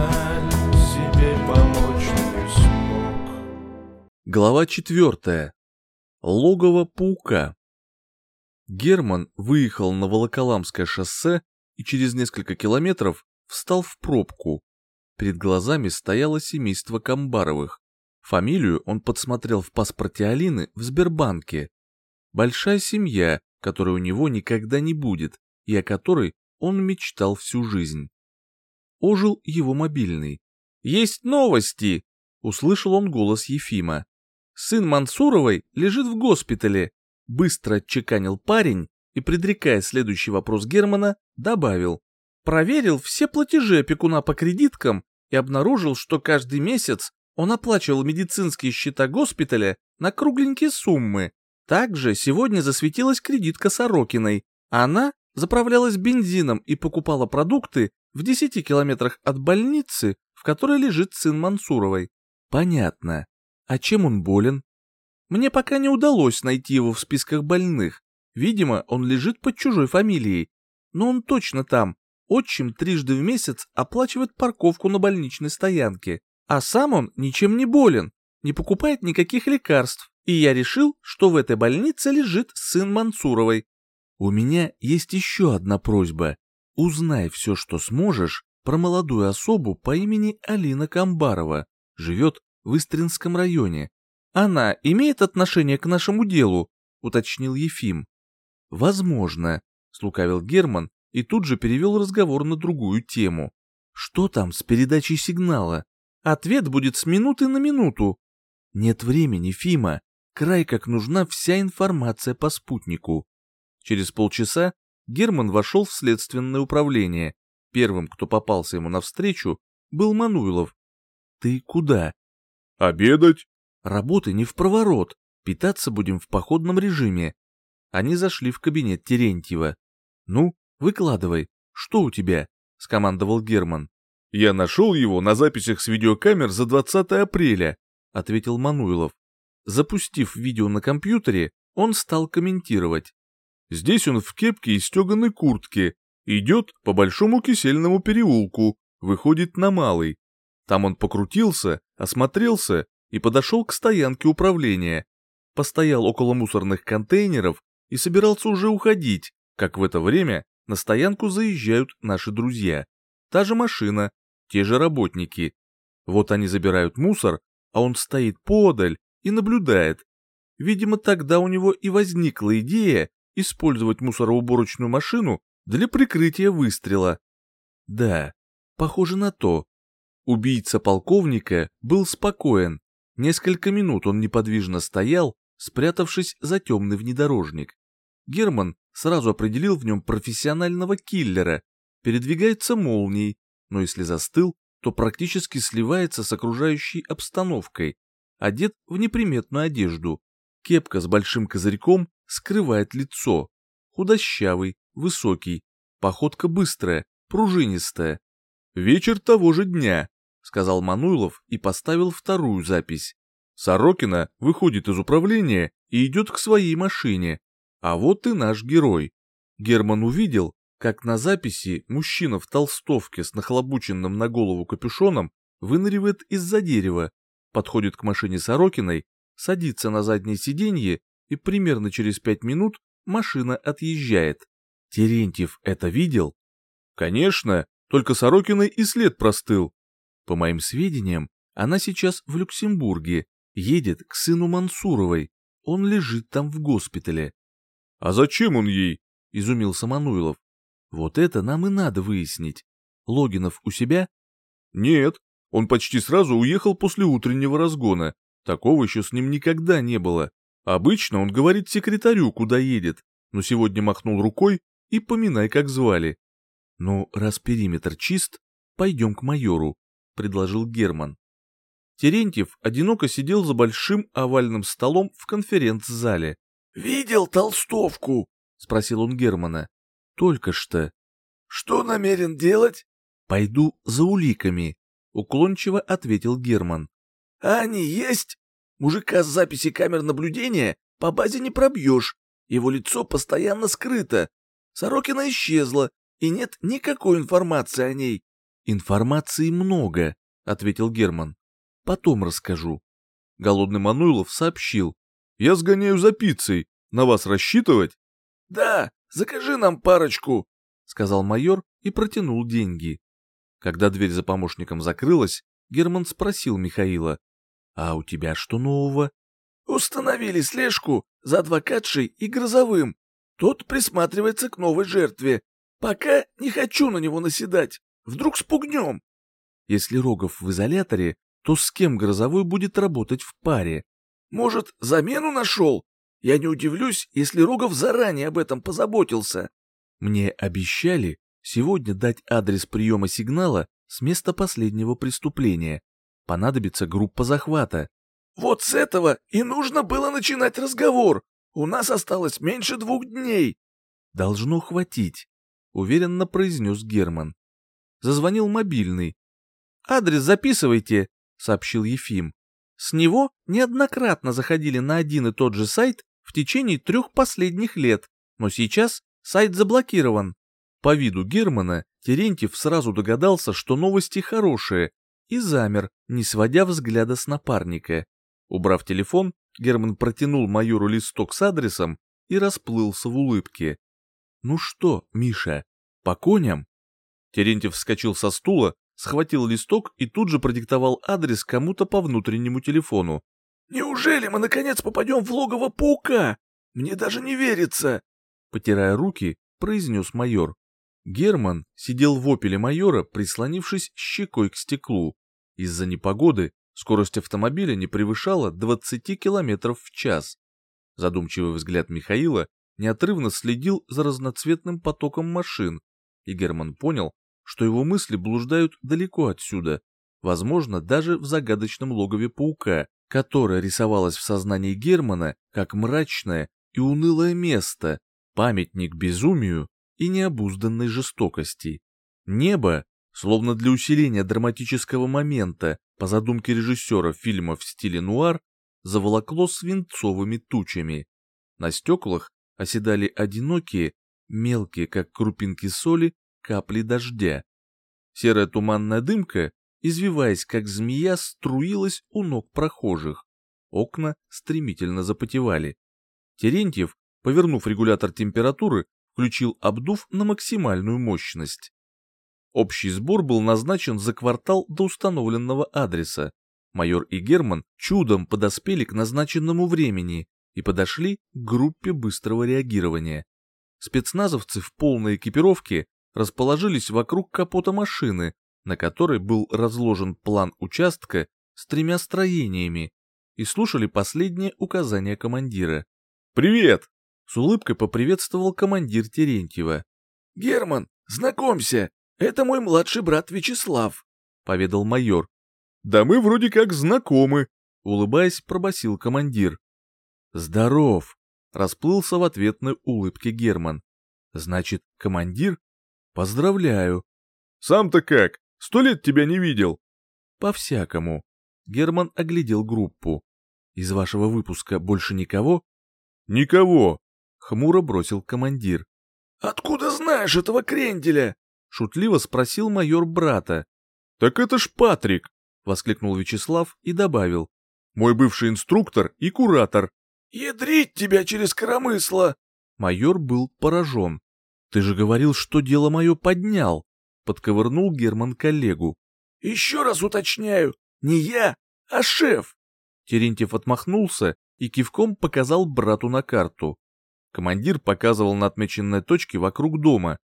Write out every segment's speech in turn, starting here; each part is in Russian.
жаль, себе помочь не смог. Глава четвертая. Логово паука. Герман выехал на Волоколамское шоссе и через несколько километров встал в пробку. Перед глазами стояло семейство Камбаровых. Фамилию он подсмотрел в паспорте Алины в Сбербанке. Большая семья, которой у него никогда не будет, и о которой он мечтал всю жизнь. Ожил его мобильный. «Есть новости!» — услышал он голос Ефима. «Сын Мансуровой лежит в госпитале», — быстро отчеканил парень и, предрекая следующий вопрос Германа, добавил. «Проверил все платежи опекуна по кредиткам и обнаружил, что каждый месяц он оплачивал медицинские счета госпиталя на кругленькие суммы. Также сегодня засветилась кредитка Сорокиной. Она заправлялась бензином и покупала продукты в 10 километрах от больницы, в которой лежит сын Мансуровой. Понятно. А чем он болен? Мне пока не удалось найти его в списках больных. Видимо, он лежит под чужой фамилией. Но он точно там. Отчим трижды в месяц оплачивает парковку на больничной стоянке. А сам он ничем не болен, не покупает никаких лекарств. И я решил, что в этой больнице лежит сын Мансуровой. У меня есть еще одна просьба. Узнай все, что сможешь, про молодую особу по имени Алина Камбарова. Живет в Истринском районе. Она имеет отношение к нашему делу, уточнил Ефим. Возможно, слукавил Герман и тут же перевел разговор на другую тему. Что там с передачей сигнала? Ответ будет с минуты на минуту. Нет времени, Фима. Край как нужна вся информация по спутнику. Через полчаса Герман вошел в следственное управление. Первым, кто попался ему навстречу, был Мануилов. «Ты куда?» «Обедать». «Работы не в проворот. Питаться будем в походном режиме». Они зашли в кабинет Терентьева. «Ну, выкладывай. Что у тебя?» — скомандовал Герман. «Я нашел его на записях с видеокамер за 20 апреля», — ответил Мануилов. Запустив видео на компьютере, он стал комментировать. Здесь он в кепке и стеганой куртке, идет по большому кисельному переулку, выходит на малый. Там он покрутился, осмотрелся и подошел к стоянке управления. Постоял около мусорных контейнеров и собирался уже уходить, как в это время на стоянку заезжают наши друзья. Та же машина, те же работники. Вот они забирают мусор, а он стоит подаль и наблюдает. Видимо, тогда у него и возникла идея использовать мусороуборочную машину для прикрытия выстрела. Да, похоже на то. Убийца полковника был спокоен. Несколько минут он неподвижно стоял, спрятавшись за темный внедорожник. Герман сразу определил в нем профессионального киллера, передвигается молнией, но если застыл, то практически сливается с окружающей обстановкой, одет в неприметную одежду. Кепка с большим козырьком скрывает лицо. Худощавый, высокий, походка быстрая, пружинистая. «Вечер того же дня», — сказал Мануилов и поставил вторую запись. Сорокина выходит из управления и идет к своей машине. А вот и наш герой. Герман увидел, как на записи мужчина в толстовке с нахлобученным на голову капюшоном выныривает из-за дерева, подходит к машине Сорокиной, садится на заднее сиденье и примерно через пять минут машина отъезжает. Терентьев это видел? Конечно, только Сорокиной и след простыл. По моим сведениям, она сейчас в Люксембурге, едет к сыну Мансуровой. Он лежит там в госпитале. А зачем он ей? Изумился Мануилов. Вот это нам и надо выяснить. Логинов у себя? Нет, он почти сразу уехал после утреннего разгона. Такого еще с ним никогда не было. Обычно он говорит секретарю, куда едет, но сегодня махнул рукой и поминай, как звали. «Ну, раз периметр чист, пойдем к майору», — предложил Герман. Терентьев одиноко сидел за большим овальным столом в конференц-зале. «Видел толстовку?» — спросил он Германа. «Только что». «Что намерен делать?» «Пойду за уликами», — уклончиво ответил Герман. «А они есть?» Мужика с записи камер наблюдения по базе не пробьешь, его лицо постоянно скрыто. Сорокина исчезла, и нет никакой информации о ней. Информации много, ответил Герман. Потом расскажу. Голодный Мануилов сообщил. Я сгоняю за пиццей. На вас рассчитывать? Да, закажи нам парочку, сказал майор и протянул деньги. Когда дверь за помощником закрылась, Герман спросил Михаила. «А у тебя что нового?» «Установили слежку за адвокатшей и Грозовым. Тот присматривается к новой жертве. Пока не хочу на него наседать. Вдруг спугнем». «Если Рогов в изоляторе, то с кем Грозовой будет работать в паре?» «Может, замену нашел? Я не удивлюсь, если Рогов заранее об этом позаботился». «Мне обещали сегодня дать адрес приема сигнала с места последнего преступления. Понадобится группа захвата. Вот с этого и нужно было начинать разговор. У нас осталось меньше двух дней. Должно хватить, уверенно произнес Герман. Зазвонил мобильный. Адрес записывайте, сообщил Ефим. С него неоднократно заходили на один и тот же сайт в течение трех последних лет, но сейчас сайт заблокирован. По виду Германа Терентьев сразу догадался, что новости хорошие, и замер, не сводя взгляда с напарника. Убрав телефон, Герман протянул майору листок с адресом и расплылся в улыбке. «Ну что, Миша, по коням?» Терентьев вскочил со стула, схватил листок и тут же продиктовал адрес кому-то по внутреннему телефону. «Неужели мы наконец попадем в логово паука? Мне даже не верится!» Потирая руки, произнес майор. Герман сидел в опеле майора, прислонившись щекой к стеклу. Из-за непогоды скорость автомобиля не превышала 20 км в час. Задумчивый взгляд Михаила неотрывно следил за разноцветным потоком машин, и Герман понял, что его мысли блуждают далеко отсюда, возможно, даже в загадочном логове паука, которое рисовалось в сознании Германа как мрачное и унылое место, памятник безумию и необузданной жестокости. Небо, словно для усиления драматического момента, по задумке режиссера фильма в стиле нуар, заволокло свинцовыми тучами. На стеклах оседали одинокие, мелкие, как крупинки соли, капли дождя. Серая туманная дымка, извиваясь как змея, струилась у ног прохожих. Окна стремительно запотевали. Терентьев, повернув регулятор температуры, включил обдув на максимальную мощность. Общий сбор был назначен за квартал до установленного адреса. Майор и Герман чудом подоспели к назначенному времени и подошли к группе быстрого реагирования. Спецназовцы в полной экипировке расположились вокруг капота машины, на которой был разложен план участка с тремя строениями, и слушали последние указания командира. «Привет!» С улыбкой поприветствовал командир Терентьева. «Герман, знакомься, это мой младший брат Вячеслав», — поведал майор. «Да мы вроде как знакомы», — улыбаясь, пробасил командир. «Здоров», — расплылся в ответной улыбке Герман. «Значит, командир? Поздравляю». «Сам-то как? Сто лет тебя не видел». «По-всякому». Герман оглядел группу. «Из вашего выпуска больше никого?» «Никого», хмуро бросил командир. «Откуда знаешь этого кренделя?» — шутливо спросил майор брата. «Так это ж Патрик!» — воскликнул Вячеслав и добавил. «Мой бывший инструктор и куратор». «Ядрить тебя через коромысло!» Майор был поражен. «Ты же говорил, что дело мое поднял!» — подковырнул Герман коллегу. «Еще раз уточняю, не я, а шеф!» Терентьев отмахнулся и кивком показал брату на карту. Командир показывал на отмеченные точки вокруг дома.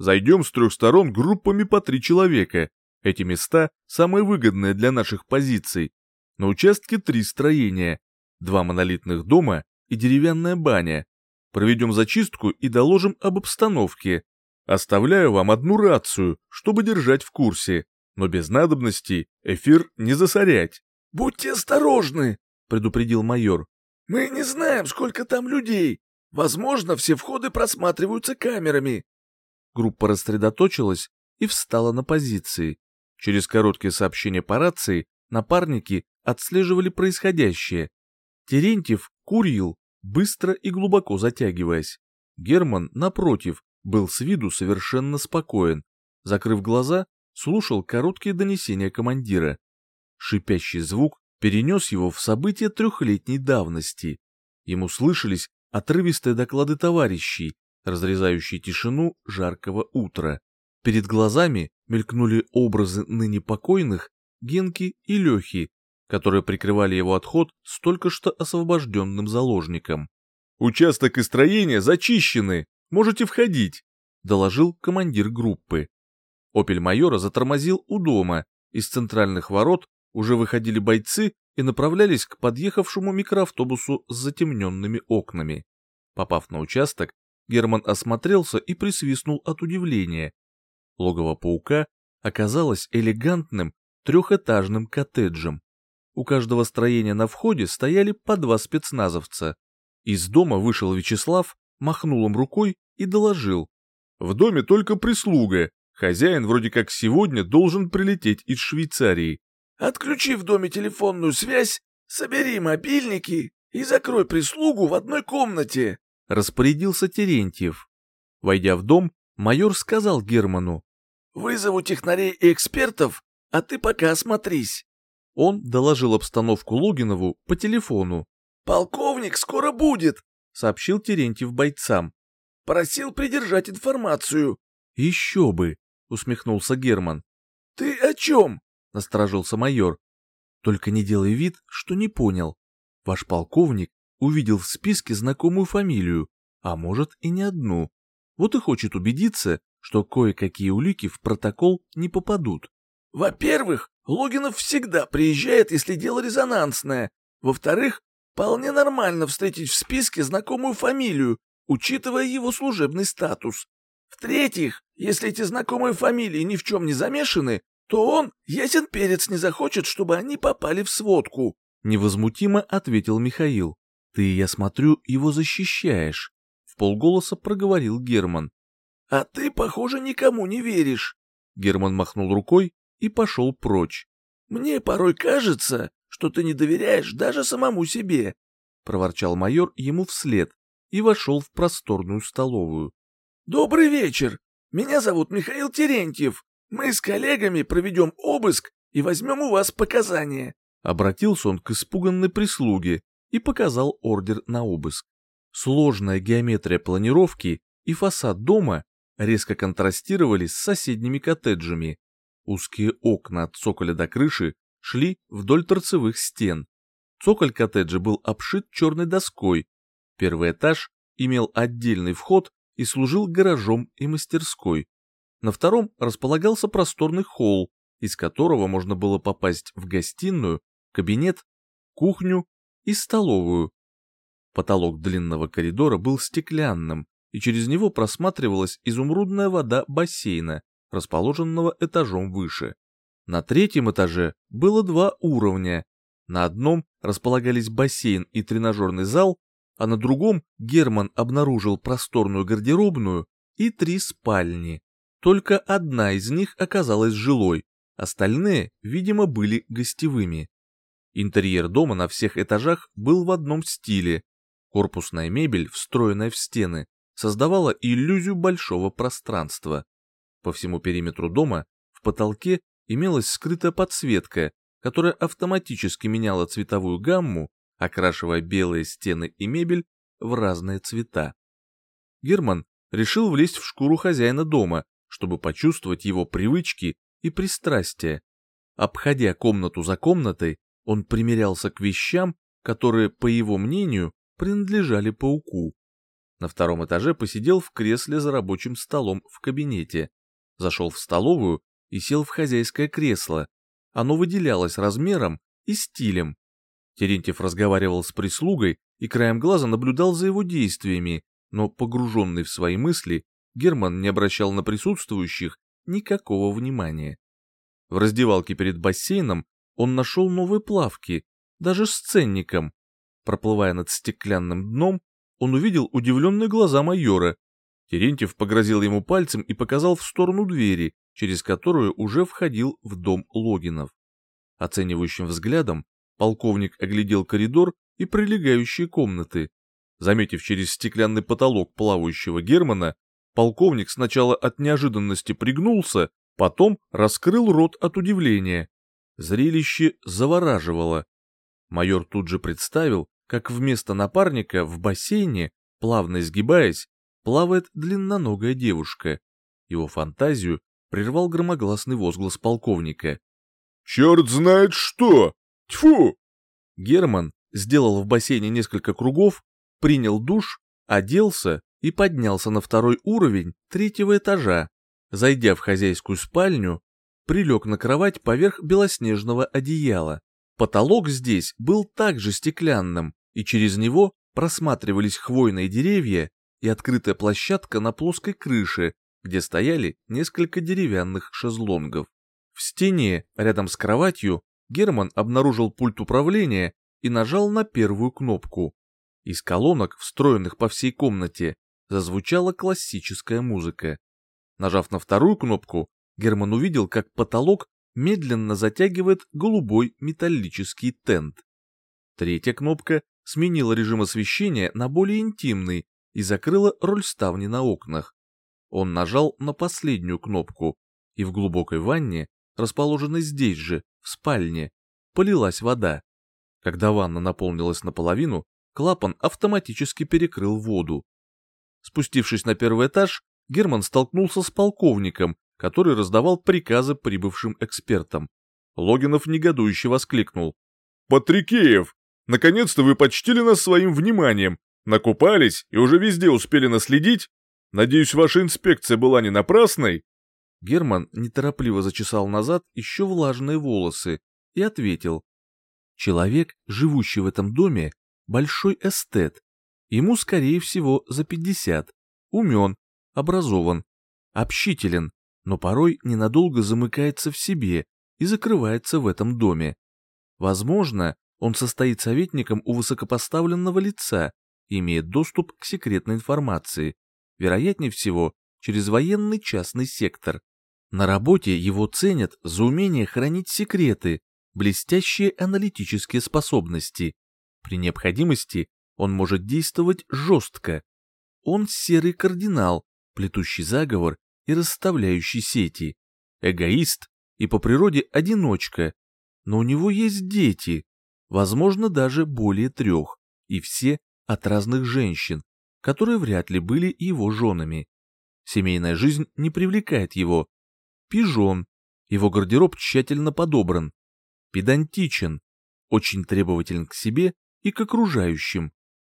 «Зайдем с трех сторон группами по три человека. Эти места самые выгодные для наших позиций. На участке три строения, два монолитных дома и деревянная баня. Проведем зачистку и доложим об обстановке. Оставляю вам одну рацию, чтобы держать в курсе, но без надобности эфир не засорять». «Будьте осторожны», — предупредил майор. «Мы не знаем, сколько там людей. Возможно, все входы просматриваются камерами. Группа рассредоточилась и встала на позиции. Через короткие сообщения по рации напарники отслеживали происходящее. Терентьев курил, быстро и глубоко затягиваясь. Герман, напротив, был с виду совершенно спокоен. Закрыв глаза, слушал короткие донесения командира. Шипящий звук перенес его в события трехлетней давности. Ему слышались отрывистые доклады товарищей, разрезающие тишину жаркого утра. Перед глазами мелькнули образы ныне покойных Генки и Лехи, которые прикрывали его отход с только что освобожденным заложником. «Участок и строение зачищены, можете входить», — доложил командир группы. «Опель» майора затормозил у дома, из центральных ворот уже выходили бойцы и направлялись к подъехавшему микроавтобусу с затемненными окнами. Попав на участок, Герман осмотрелся и присвистнул от удивления. Логово паука оказалось элегантным трехэтажным коттеджем. У каждого строения на входе стояли по два спецназовца. Из дома вышел Вячеслав, махнул им рукой и доложил. В доме только прислуга. Хозяин вроде как сегодня должен прилететь из Швейцарии. Отключи в доме телефонную связь, собери мобильники и закрой прислугу в одной комнате, распорядился Терентьев. Войдя в дом, майор сказал Герману. Вызову технарей и экспертов, а ты пока осмотрись. Он доложил обстановку Логинову по телефону. «Полковник скоро будет», — сообщил Терентьев бойцам. «Просил придержать информацию». «Еще бы», — усмехнулся Герман. «Ты о чем?» — насторожился майор. «Только не делай вид, что не понял. Ваш полковник увидел в списке знакомую фамилию, а может и не одну. Вот и хочет убедиться, что кое-какие улики в протокол не попадут. Во-первых, Логинов всегда приезжает, если дело резонансное. Во-вторых, вполне нормально встретить в списке знакомую фамилию, учитывая его служебный статус. В-третьих, если эти знакомые фамилии ни в чем не замешаны, то он, ясен перец, не захочет, чтобы они попали в сводку. Невозмутимо ответил Михаил. Ты, я смотрю, его защищаешь. В полголоса проговорил Герман. А ты, похоже, никому не веришь. Герман махнул рукой и пошел прочь. Мне порой кажется, что ты не доверяешь даже самому себе, проворчал майор ему вслед и вошел в просторную столовую. Добрый вечер. Меня зовут Михаил Терентьев. Мы с коллегами проведем обыск и возьмем у вас показания. Обратился он к испуганной прислуге и показал ордер на обыск. Сложная геометрия планировки и фасад дома резко контрастировали с соседними коттеджами. Узкие окна от цоколя до крыши шли вдоль торцевых стен. Цоколь коттеджа был обшит черной доской. Первый этаж имел отдельный вход и служил гаражом и мастерской. На втором располагался просторный холл, из которого можно было попасть в гостиную, кабинет, кухню и столовую. Потолок длинного коридора был стеклянным, и через него просматривалась изумрудная вода бассейна, расположенного этажом выше. На третьем этаже было два уровня. На одном располагались бассейн и тренажерный зал, а на другом Герман обнаружил просторную гардеробную и три спальни. Только одна из них оказалась жилой, остальные, видимо, были гостевыми. Интерьер дома на всех этажах был в одном стиле. Корпусная мебель, встроенная в стены, создавала иллюзию большого пространства. По всему периметру дома в потолке имелась скрытая подсветка, которая автоматически меняла цветовую гамму, окрашивая белые стены и мебель в разные цвета. Герман решил влезть в шкуру хозяина дома чтобы почувствовать его привычки и пристрастия. Обходя комнату за комнатой, он примерялся к вещам, которые, по его мнению, принадлежали пауку. На втором этаже посидел в кресле за рабочим столом в кабинете, зашел в столовую и сел в хозяйское кресло. Оно выделялось размером и стилем. Терентьев разговаривал с прислугой и краем глаза наблюдал за его действиями, но, погруженный в свои мысли, Герман не обращал на присутствующих никакого внимания. В раздевалке перед бассейном он нашел новые плавки, даже с ценником. Проплывая над стеклянным дном, он увидел удивленные глаза майора. Терентьев погрозил ему пальцем и показал в сторону двери, через которую уже входил в дом Логинов. Оценивающим взглядом полковник оглядел коридор и прилегающие комнаты. Заметив через стеклянный потолок плавающего Германа, Полковник сначала от неожиданности пригнулся, Потом раскрыл рот от удивления. Зрелище завораживало. Майор тут же представил, как вместо напарника в бассейне, плавно изгибаясь, плавает длинноногая девушка. Его фантазию прервал громогласный возглас полковника. «Черт знает что! Тьфу!» Герман сделал в бассейне несколько кругов, принял душ, оделся и поднялся на второй уровень третьего этажа. Зайдя в хозяйскую спальню, прилег на кровать поверх белоснежного одеяла. Потолок здесь был также стеклянным, и через него просматривались хвойные деревья и открытая площадка на плоской крыше, где стояли несколько деревянных шезлонгов. В стене, рядом с кроватью, Герман обнаружил пульт управления и нажал на первую кнопку. Из колонок, встроенных по всей комнате, зазвучала классическая музыка. Нажав на вторую кнопку, Герман увидел, как потолок медленно затягивает голубой металлический тент. Третья кнопка сменила режим освещения на более интимный и закрыла роль ставни на окнах. Он нажал на последнюю кнопку, и в глубокой ванне, расположенной здесь же, в спальне, полилась вода. Когда ванна наполнилась наполовину, клапан автоматически перекрыл воду. Спустившись на первый этаж, Герман столкнулся с полковником, который раздавал приказы прибывшим экспертам. Логинов негодующе воскликнул. «Патрикеев, наконец-то вы почтили нас своим вниманием, накупались и уже везде успели наследить? Надеюсь, ваша инспекция была не напрасной?» Герман неторопливо зачесал назад еще влажные волосы и ответил. Человек, живущий в этом доме, большой эстет. Ему, скорее всего, за пятьдесят. Умен, образован, общителен, но порой ненадолго замыкается в себе и закрывается в этом доме. Возможно, он состоит советником у высокопоставленного лица и имеет доступ к секретной информации, вероятнее всего, через военный частный сектор. На работе его ценят за умение хранить секреты, блестящие аналитические способности. При необходимости он может действовать жестко. Он серый кардинал, плетущий заговор и расставляющий сети. Эгоист и по природе одиночка. Но у него есть дети, возможно, даже более трех, и все от разных женщин, которые вряд ли были его женами. Семейная жизнь не привлекает его. Пижон. Его гардероб тщательно подобран. Педантичен. Очень требователен к себе и к окружающим.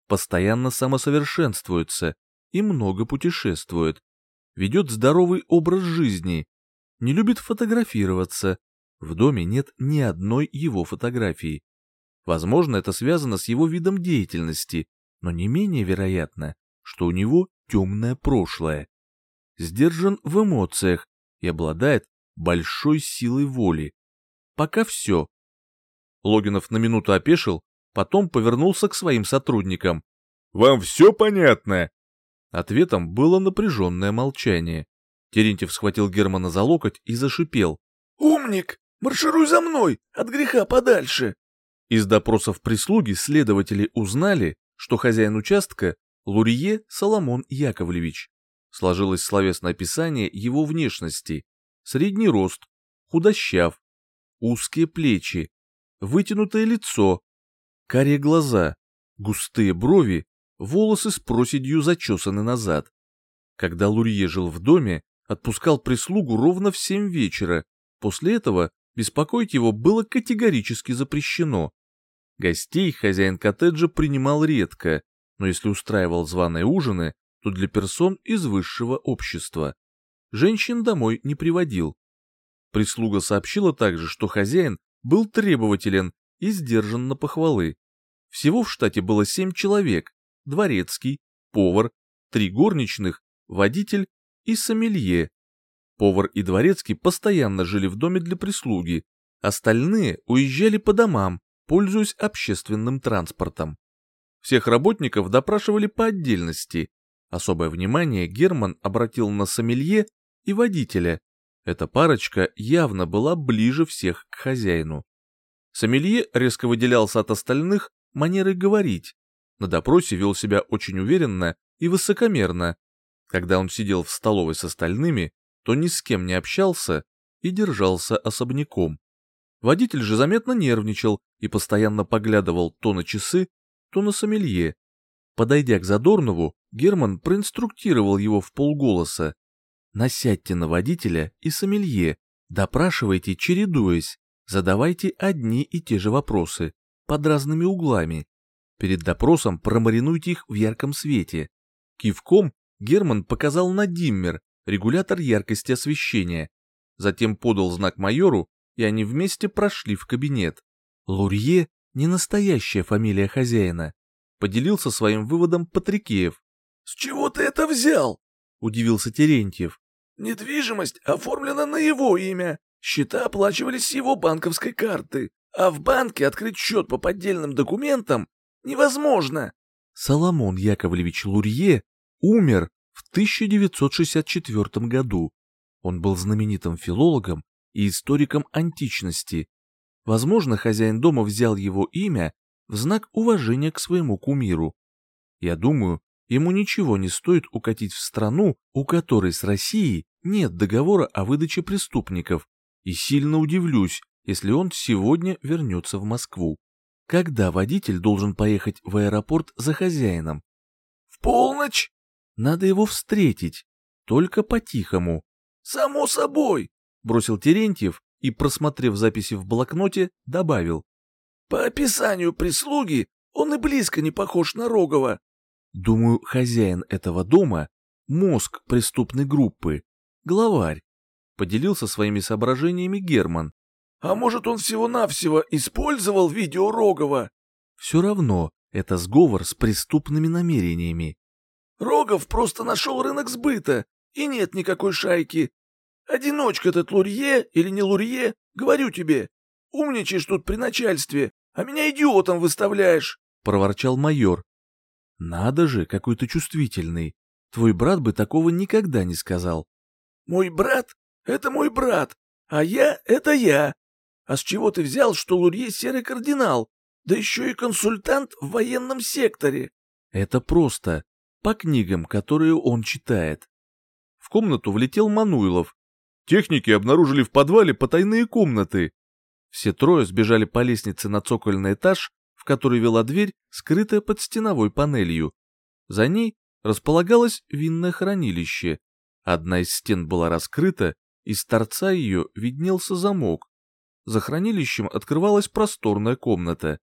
Постоянно самосовершенствуется и много путешествует. Ведет здоровый образ жизни. Не любит фотографироваться. В доме нет ни одной его фотографии. Возможно, это связано с его видом деятельности, но не менее вероятно, что у него темное прошлое. Сдержан в эмоциях и обладает большой силой воли. Пока все. Логинов на минуту опешил, потом повернулся к своим сотрудникам. «Вам все понятно?» Ответом было напряженное молчание. Терентьев схватил Германа за локоть и зашипел. «Умник! Маршируй за мной! От греха подальше!» Из допросов прислуги следователи узнали, что хозяин участка — Лурье Соломон Яковлевич. Сложилось словесное описание его внешности. Средний рост, худощав, узкие плечи, вытянутое лицо, карие глаза, густые брови, волосы с проседью зачесаны назад. Когда Лурье жил в доме, отпускал прислугу ровно в семь вечера. После этого беспокоить его было категорически запрещено. Гостей хозяин коттеджа принимал редко, но если устраивал званые ужины, то для персон из высшего общества. Женщин домой не приводил. Прислуга сообщила также, что хозяин был требователен и сдержан на похвалы. Всего в штате было семь человек, дворецкий, повар, три горничных, водитель и сомелье. Повар и дворецкий постоянно жили в доме для прислуги, остальные уезжали по домам, пользуясь общественным транспортом. Всех работников допрашивали по отдельности. Особое внимание Герман обратил на сомелье и водителя. Эта парочка явно была ближе всех к хозяину. Сомелье резко выделялся от остальных манерой говорить. На допросе вел себя очень уверенно и высокомерно. Когда он сидел в столовой с остальными, то ни с кем не общался и держался особняком. Водитель же заметно нервничал и постоянно поглядывал то на часы, то на сомелье. Подойдя к Задорнову, Герман проинструктировал его в полголоса. «Насядьте на водителя и сомелье, допрашивайте, чередуясь, задавайте одни и те же вопросы, под разными углами. Перед допросом промаринуйте их в ярком свете. Кивком Герман показал на диммер, регулятор яркости освещения. Затем подал знак майору, и они вместе прошли в кабинет. Лурье — не настоящая фамилия хозяина. Поделился своим выводом Патрикеев. «С чего ты это взял?» — удивился Терентьев. «Недвижимость оформлена на его имя. Счета оплачивались с его банковской карты. А в банке открыть счет по поддельным документам невозможно». Соломон Яковлевич Лурье умер в 1964 году. Он был знаменитым филологом и историком античности. Возможно, хозяин дома взял его имя в знак уважения к своему кумиру. Я думаю, ему ничего не стоит укатить в страну, у которой с Россией нет договора о выдаче преступников, и сильно удивлюсь, если он сегодня вернется в Москву. Когда водитель должен поехать в аэропорт за хозяином? «В полночь?» Надо его встретить, только по-тихому. «Само собой», — бросил Терентьев и, просмотрев записи в блокноте, добавил. «По описанию прислуги он и близко не похож на Рогова». Думаю, хозяин этого дома — мозг преступной группы, главарь, — поделился своими соображениями Герман. «А может, он всего-навсего использовал видео Рогова?» «Все равно это сговор с преступными намерениями. Рогов просто нашел рынок сбыта, и нет никакой шайки. Одиночка этот Лурье или не Лурье, говорю тебе. Умничаешь тут при начальстве, а меня идиотом выставляешь, — проворчал майор. Надо же, какой ты чувствительный. Твой брат бы такого никогда не сказал. Мой брат — это мой брат, а я — это я. А с чего ты взял, что Лурье серый кардинал, да еще и консультант в военном секторе? Это просто по книгам, которые он читает. В комнату влетел Мануилов. Техники обнаружили в подвале потайные комнаты. Все трое сбежали по лестнице на цокольный этаж, в который вела дверь, скрытая под стеновой панелью. За ней располагалось винное хранилище. Одна из стен была раскрыта, из торца ее виднелся замок. За хранилищем открывалась просторная комната.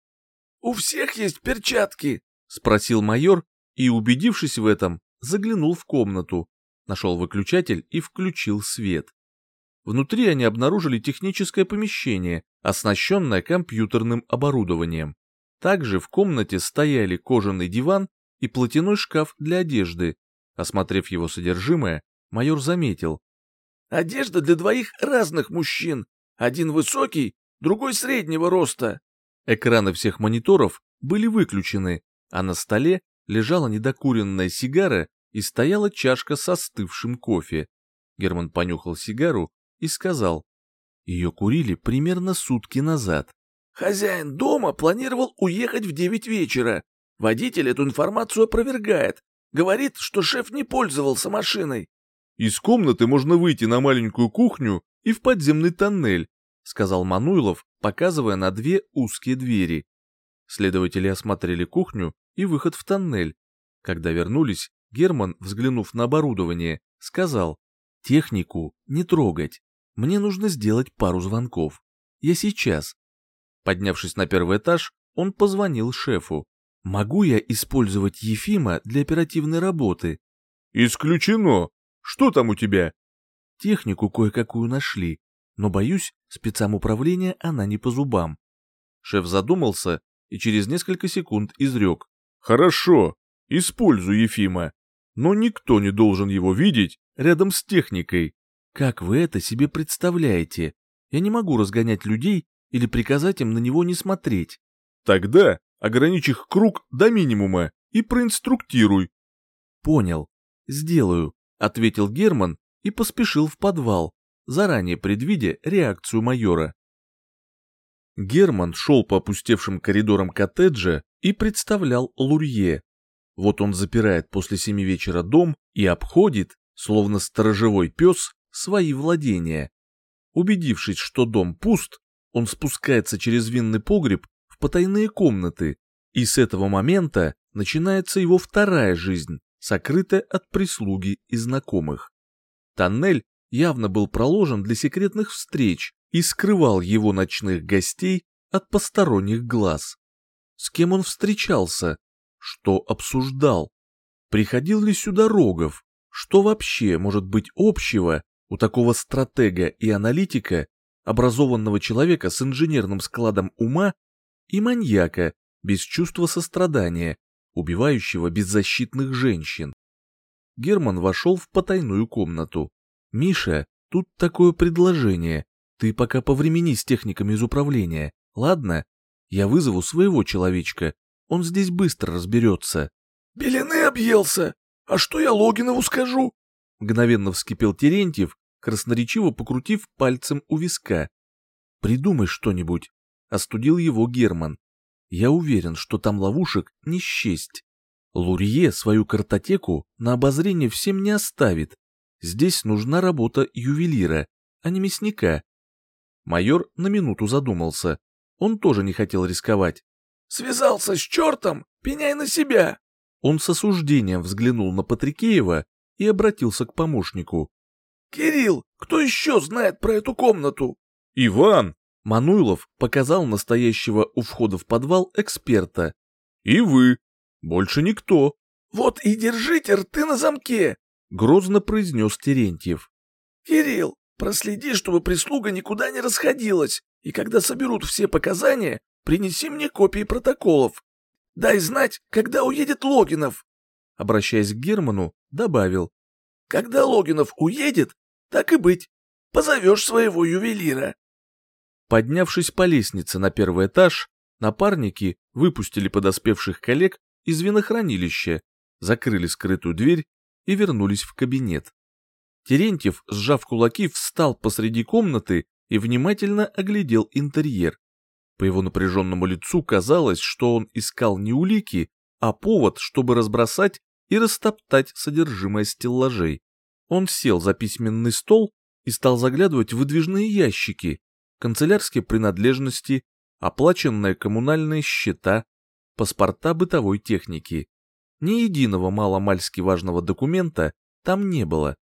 «У всех есть перчатки?» — спросил майор, и, убедившись в этом, заглянул в комнату, нашел выключатель и включил свет. Внутри они обнаружили техническое помещение, оснащенное компьютерным оборудованием. Также в комнате стояли кожаный диван и платяной шкаф для одежды. Осмотрев его содержимое, майор заметил. «Одежда для двоих разных мужчин. Один высокий, другой среднего роста». Экраны всех мониторов были выключены, а на столе лежала недокуренная сигара и стояла чашка с остывшим кофе. Герман понюхал сигару и сказал, ее курили примерно сутки назад. «Хозяин дома планировал уехать в девять вечера. Водитель эту информацию опровергает. Говорит, что шеф не пользовался машиной». «Из комнаты можно выйти на маленькую кухню и в подземный тоннель», сказал Мануилов, показывая на две узкие двери. Следователи осмотрели кухню и выход в тоннель. Когда вернулись, Герман, взглянув на оборудование, сказал, «Технику не трогать. Мне нужно сделать пару звонков. Я сейчас». Поднявшись на первый этаж, он позвонил шефу. «Могу я использовать Ефима для оперативной работы?» «Исключено. Что там у тебя?» «Технику кое-какую нашли, но, боюсь, спецам управления она не по зубам». Шеф задумался и через несколько секунд изрек. Хорошо, используй Ефима, но никто не должен его видеть рядом с техникой. Как вы это себе представляете? Я не могу разгонять людей или приказать им на него не смотреть. Тогда ограничь их круг до минимума и проинструктируй. Понял. Сделаю, ответил Герман и поспешил в подвал, заранее предвидя реакцию майора. Герман шел по опустевшим коридорам коттеджа и представлял Лурье. Вот он запирает после семи вечера дом и обходит, словно сторожевой пес, свои владения. Убедившись, что дом пуст, он спускается через винный погреб в потайные комнаты, и с этого момента начинается его вторая жизнь, сокрытая от прислуги и знакомых. Тоннель явно был проложен для секретных встреч и скрывал его ночных гостей от посторонних глаз. С кем он встречался? Что обсуждал? Приходил ли сюда Рогов? Что вообще может быть общего у такого стратега и аналитика, образованного человека с инженерным складом ума и маньяка без чувства сострадания, убивающего беззащитных женщин? Герман вошел в потайную комнату. «Миша, тут такое предложение. Ты пока повремени с техниками из управления, ладно? Я вызову своего человечка, он здесь быстро разберется». «Белины объелся! А что я Логинову скажу?» Мгновенно вскипел Терентьев, красноречиво покрутив пальцем у виска. «Придумай что-нибудь», — остудил его Герман. «Я уверен, что там ловушек не счесть. Лурье свою картотеку на обозрение всем не оставит. Здесь нужна работа ювелира, а не мясника». Майор на минуту задумался. Он тоже не хотел рисковать. «Связался с чертом? Пеняй на себя!» Он с осуждением взглянул на Патрикеева и обратился к помощнику. «Кирилл, кто еще знает про эту комнату?» «Иван!» Мануйлов показал настоящего у входа в подвал эксперта. «И вы! Больше никто!» «Вот и держите рты на замке!» — грозно произнес Терентьев. «Кирилл, проследи, чтобы прислуга никуда не расходилась, и когда соберут все показания, принеси мне копии протоколов. Дай знать, когда уедет Логинов!» Обращаясь к Герману, добавил. «Когда Логинов уедет, так и быть, позовешь своего ювелира». Поднявшись по лестнице на первый этаж, напарники выпустили подоспевших коллег из винохранилища, закрыли скрытую дверь и вернулись в кабинет. Терентьев, сжав кулаки, встал посреди комнаты и внимательно оглядел интерьер. По его напряженному лицу казалось, что он искал не улики, а повод, чтобы разбросать и растоптать содержимое стеллажей. Он сел за письменный стол и стал заглядывать в выдвижные ящики, канцелярские принадлежности, оплаченные коммунальные счета, паспорта бытовой техники. Ни единого маломальски важного документа там не было.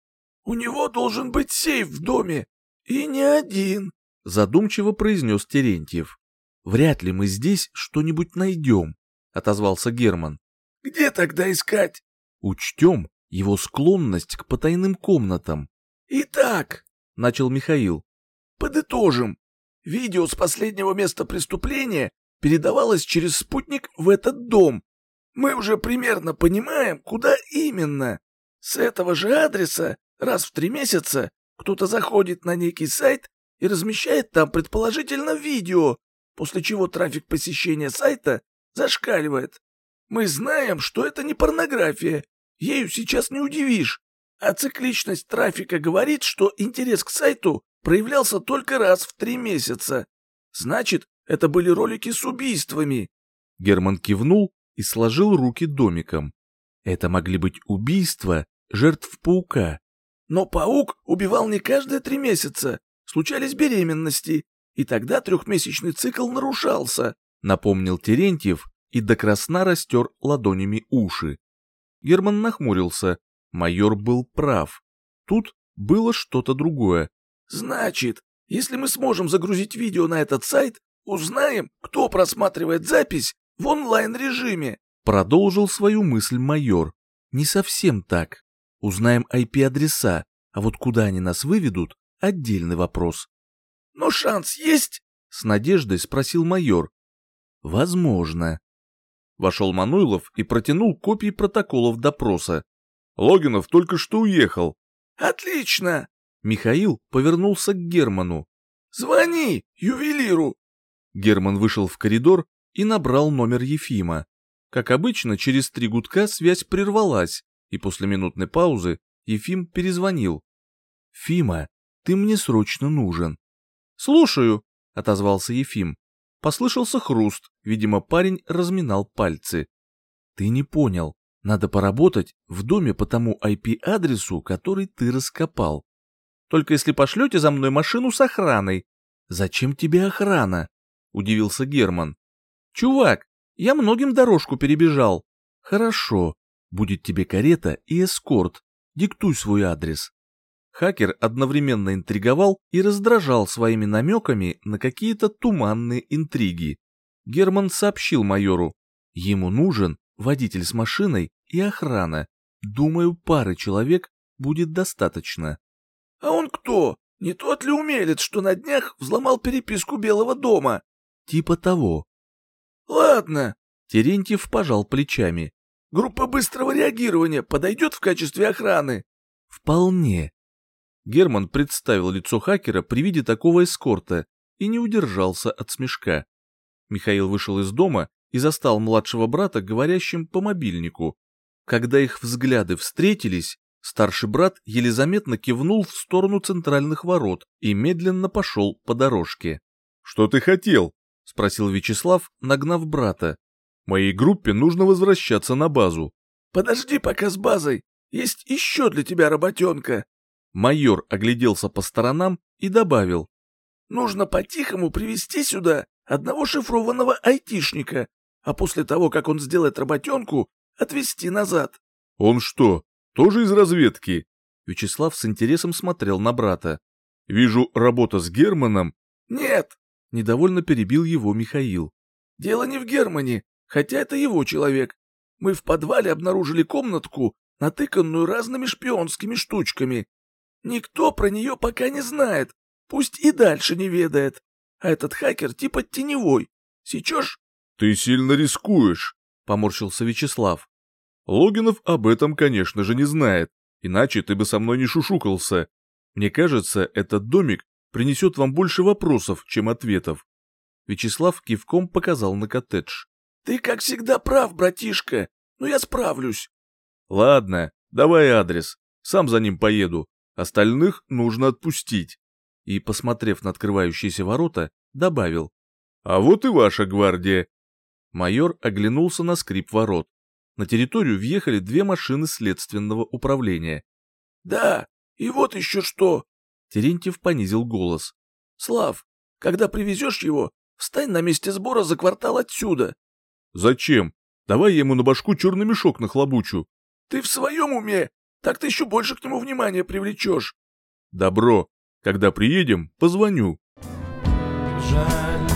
«У него должен быть сейф в доме, и не один», задумчиво произнес Терентьев. «Вряд ли мы здесь что-нибудь найдем», — отозвался Герман. «Где тогда искать?» «Учтем его склонность к потайным комнатам». «Итак», — начал Михаил, — «подытожим. Видео с последнего места преступления передавалось через спутник в этот дом. Мы уже примерно понимаем, куда именно. С этого же адреса раз в три месяца кто-то заходит на некий сайт и размещает там предположительно видео, после чего трафик посещения сайта зашкаливает. Мы знаем, что это не порнография, ею сейчас не удивишь. А цикличность трафика говорит, что интерес к сайту проявлялся только раз в три месяца. Значит, это были ролики с убийствами. Герман кивнул и сложил руки домиком. Это могли быть убийства жертв паука. Но паук убивал не каждые три месяца. Случались беременности, и тогда трехмесячный цикл нарушался, напомнил Терентьев и до красна растер ладонями уши. Герман нахмурился. Майор был прав. Тут было что-то другое. Значит, если мы сможем загрузить видео на этот сайт, узнаем, кто просматривает запись в онлайн-режиме. Продолжил свою мысль майор. Не совсем так. Узнаем IP-адреса, а вот куда они нас выведут, отдельный вопрос. Но шанс есть? С надеждой спросил майор. Возможно. Вошел Мануйлов и протянул копии протоколов допроса. Логинов только что уехал. Отлично. Михаил повернулся к Герману. Звони ювелиру. Герман вышел в коридор и набрал номер Ефима. Как обычно, через три гудка связь прервалась, и после минутной паузы Ефим перезвонил. «Фима, ты мне срочно нужен». «Слушаю», — отозвался Ефим. Послышался хруст, видимо, парень разминал пальцы. «Ты не понял. Надо поработать в доме по тому IP-адресу, который ты раскопал». Только если пошлете за мной машину с охраной. Зачем тебе охрана? Удивился Герман. Чувак, я многим дорожку перебежал. Хорошо, будет тебе карета и эскорт. Диктуй свой адрес. Хакер одновременно интриговал и раздражал своими намеками на какие-то туманные интриги. Герман сообщил майору, ему нужен водитель с машиной и охрана. Думаю, пары человек будет достаточно. — А он кто? Не тот ли умелец, что на днях взломал переписку Белого дома? — Типа того. — Ладно. Терентьев пожал плечами. — Группа быстрого реагирования подойдет в качестве охраны? — Вполне. Герман представил лицо хакера при виде такого эскорта и не удержался от смешка. Михаил вышел из дома и застал младшего брата говорящим по мобильнику. Когда их взгляды встретились, старший брат еле заметно кивнул в сторону центральных ворот и медленно пошел по дорожке. «Что ты хотел?» — спросил Вячеслав, нагнав брата. «Моей группе нужно возвращаться на базу». «Подожди пока с базой, есть еще для тебя работенка». Майор огляделся по сторонам и добавил. «Нужно по-тихому привести сюда одного шифрованного айтишника, а после того, как он сделает работенку, отвезти назад. Он что, тоже из разведки? Вячеслав с интересом смотрел на брата. Вижу, работа с Германом. Нет. Недовольно перебил его Михаил. Дело не в Германе, хотя это его человек. Мы в подвале обнаружили комнатку, натыканную разными шпионскими штучками. Никто про нее пока не знает, пусть и дальше не ведает. А этот хакер типа теневой. Сечешь? Ты сильно рискуешь, поморщился Вячеслав. Логинов об этом, конечно же, не знает, иначе ты бы со мной не шушукался. Мне кажется, этот домик принесет вам больше вопросов, чем ответов. Вячеслав кивком показал на коттедж. Ты, как всегда, прав, братишка, но я справлюсь. Ладно, давай адрес, сам за ним поеду, остальных нужно отпустить и, посмотрев на открывающиеся ворота, добавил. «А вот и ваша гвардия». Майор оглянулся на скрип ворот. На территорию въехали две машины следственного управления. «Да, и вот еще что!» Терентьев понизил голос. «Слав, когда привезешь его, встань на месте сбора за квартал отсюда». «Зачем? Давай я ему на башку черный мешок нахлобучу». «Ты в своем уме? Так ты еще больше к нему внимания привлечешь». «Добро, когда приедем, позвоню. Жаль,